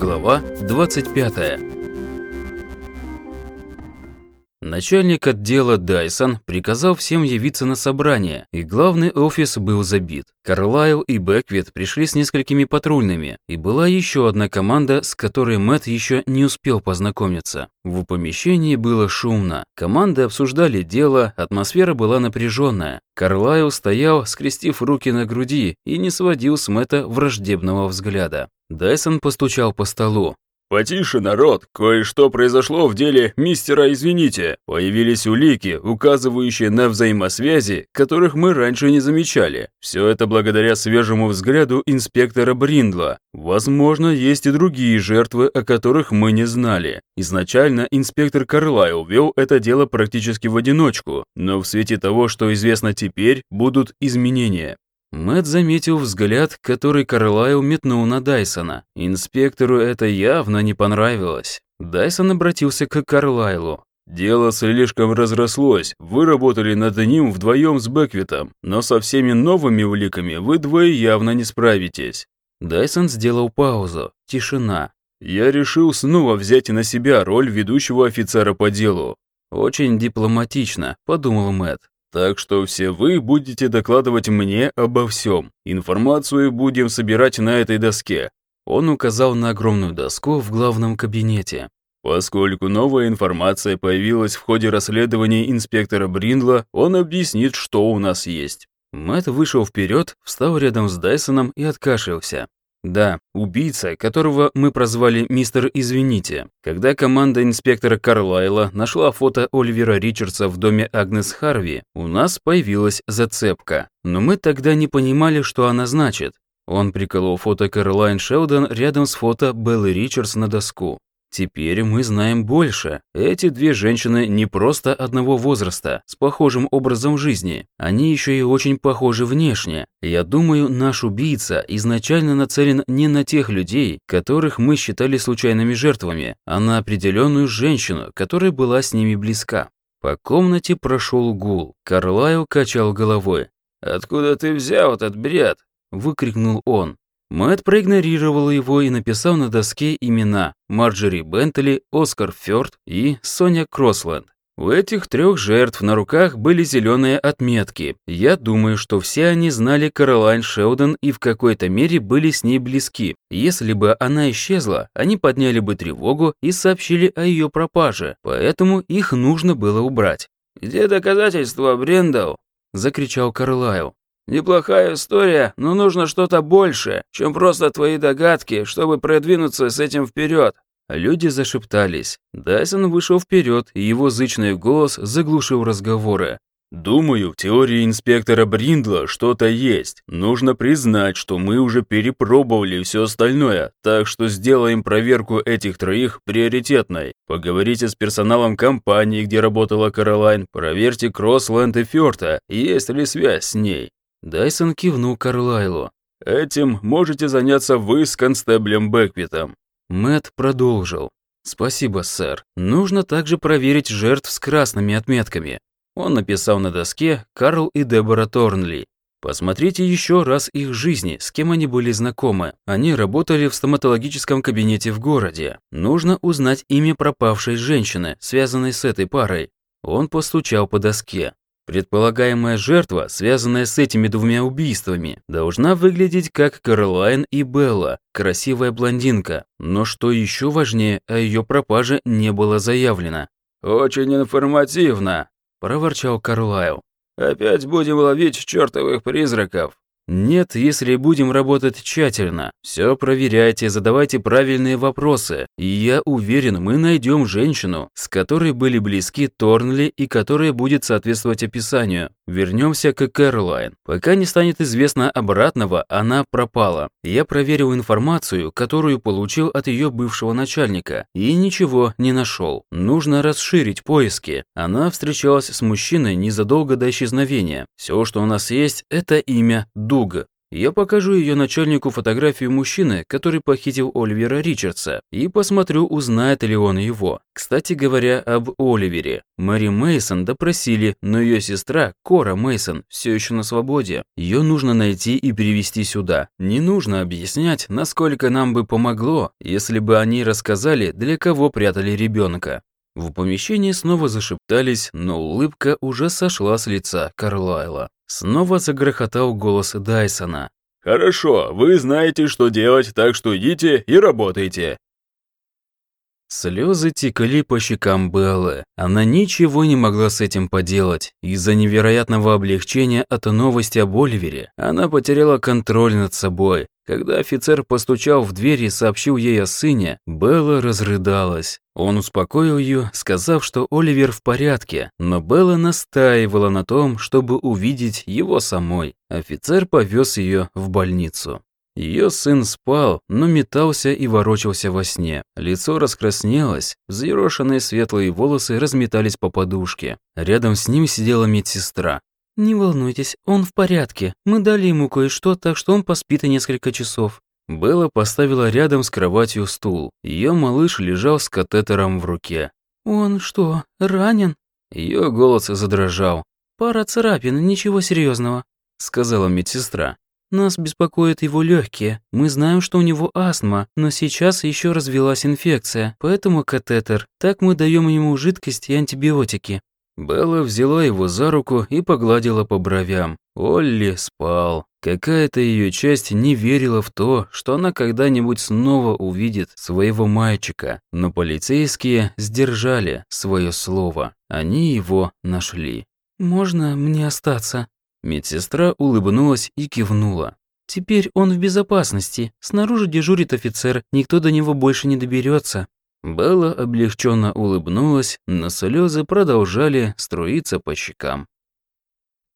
Глава 25 Начальник отдела Дайсон приказал всем явиться на собрание, и главный офис был забит. Карлайл и Бэквит пришли с несколькими патрульными, и была еще одна команда, с которой Мэтт еще не успел познакомиться. В помещении было шумно. Команды обсуждали дело, атмосфера была напряженная. Карлайл стоял, скрестив руки на груди, и не сводил с Мэтта враждебного взгляда. Дайсон постучал по столу. «Потише, народ! Кое-что произошло в деле мистера Извините. Появились улики, указывающие на взаимосвязи, которых мы раньше не замечали. Все это благодаря свежему взгляду инспектора Бриндла. Возможно, есть и другие жертвы, о которых мы не знали. Изначально инспектор Карлайл вел это дело практически в одиночку, но в свете того, что известно теперь, будут изменения. Мэт заметил взгляд, который Карлайл метнул на Дайсона. Инспектору это явно не понравилось. Дайсон обратился к Карлайлу. «Дело слишком разрослось. Вы работали над ним вдвоем с Беквитом, но со всеми новыми уликами вы двое явно не справитесь». Дайсон сделал паузу. Тишина. «Я решил снова взять на себя роль ведущего офицера по делу». «Очень дипломатично», — подумал Мэт. Так что все вы будете докладывать мне обо всем. Информацию будем собирать на этой доске». Он указал на огромную доску в главном кабинете. Поскольку новая информация появилась в ходе расследования инспектора Бриндла, он объяснит, что у нас есть. Мэтт вышел вперед, встал рядом с Дайсоном и откашлялся. Да, убийца, которого мы прозвали «Мистер Извините». Когда команда инспектора Карлайла нашла фото Оливера Ричардса в доме Агнес Харви, у нас появилась зацепка. Но мы тогда не понимали, что она значит. Он приколол фото Кэролайн Шелдон рядом с фото Беллы Ричардс на доску. Теперь мы знаем больше. Эти две женщины не просто одного возраста, с похожим образом жизни. Они еще и очень похожи внешне. Я думаю, наш убийца изначально нацелен не на тех людей, которых мы считали случайными жертвами, а на определенную женщину, которая была с ними близка. По комнате прошел гул. Карлайл качал головой. «Откуда ты взял этот бред?» – выкрикнул он. Мэтт проигнорировал его и написал на доске имена Марджери Бентли, Оскар Фёрд и Соня Кроссленд. У этих трех жертв на руках были зеленые отметки. Я думаю, что все они знали Каролайн Шелдон и в какой-то мере были с ней близки. Если бы она исчезла, они подняли бы тревогу и сообщили о ее пропаже, поэтому их нужно было убрать. «Где доказательства, Брендел?» – закричал Карлайл. Неплохая история, но нужно что-то большее, чем просто твои догадки, чтобы продвинуться с этим вперед. Люди зашептались. Дайсон вышел вперед, и его зычный голос заглушил разговоры. «Думаю, в теории инспектора Бриндла что-то есть. Нужно признать, что мы уже перепробовали все остальное, так что сделаем проверку этих троих приоритетной. Поговорите с персоналом компании, где работала Каролайн, проверьте Кроссленд и Фёрта, есть ли связь с ней. Дайсон кивнул Карлайлу. «Этим можете заняться вы с констеблем Бэквитом». Мэт продолжил. «Спасибо, сэр. Нужно также проверить жертв с красными отметками». Он написал на доске «Карл и Дебора Торнли». Посмотрите еще раз их жизни, с кем они были знакомы. Они работали в стоматологическом кабинете в городе. Нужно узнать имя пропавшей женщины, связанной с этой парой. Он постучал по доске. Предполагаемая жертва, связанная с этими двумя убийствами, должна выглядеть как Каролайн и Белла, красивая блондинка. Но что еще важнее, о ее пропаже не было заявлено. «Очень информативно», – проворчал Карлайл. «Опять будем ловить чертовых призраков». Нет, если будем работать тщательно. Все проверяйте, задавайте правильные вопросы. И я уверен, мы найдем женщину, с которой были близки Торнли и которая будет соответствовать описанию. Вернемся к Кэролайн. Пока не станет известно обратного, она пропала. Я проверил информацию, которую получил от ее бывшего начальника, и ничего не нашел. Нужно расширить поиски. Она встречалась с мужчиной незадолго до исчезновения. Все, что у нас есть, это имя Дуг. Я покажу ее начальнику фотографию мужчины, который похитил Оливера Ричардса, и посмотрю, узнает ли он его. Кстати говоря, об Оливере. Мэри Мейсон допросили, но ее сестра, Кора Мейсон, все еще на свободе. Ее нужно найти и перевести сюда. Не нужно объяснять, насколько нам бы помогло, если бы они рассказали, для кого прятали ребенка. В помещении снова зашептались, но улыбка уже сошла с лица Карлайла. Снова загрохотал голос Дайсона. «Хорошо, вы знаете, что делать, так что идите и работайте». Слезы текли по щекам Беллы. Она ничего не могла с этим поделать. Из-за невероятного облегчения от новости об Оливере она потеряла контроль над собой. Когда офицер постучал в дверь и сообщил ей о сыне, Белла разрыдалась. Он успокоил ее, сказав, что Оливер в порядке, но Белла настаивала на том, чтобы увидеть его самой. Офицер повез ее в больницу. Ее сын спал, но метался и ворочался во сне. Лицо раскраснелось, взъерошенные светлые волосы разметались по подушке. Рядом с ним сидела медсестра. «Не волнуйтесь, он в порядке. Мы дали ему кое-что, так что он поспит и несколько часов». Белла поставила рядом с кроватью стул. Ее малыш лежал с катетером в руке. «Он что, ранен?» Ее голос задрожал. «Пара царапин, ничего серьезного», — сказала медсестра. «Нас беспокоят его легкие. Мы знаем, что у него астма, но сейчас еще развилась инфекция, поэтому катетер. Так мы даем ему жидкость и антибиотики». Белла взяла его за руку и погладила по бровям. Олли спал. Какая-то ее часть не верила в то, что она когда-нибудь снова увидит своего мальчика, но полицейские сдержали свое слово. Они его нашли. «Можно мне остаться?» Медсестра улыбнулась и кивнула. «Теперь он в безопасности. Снаружи дежурит офицер, никто до него больше не доберется. Белла облегченно улыбнулась, но слезы продолжали струиться по щекам.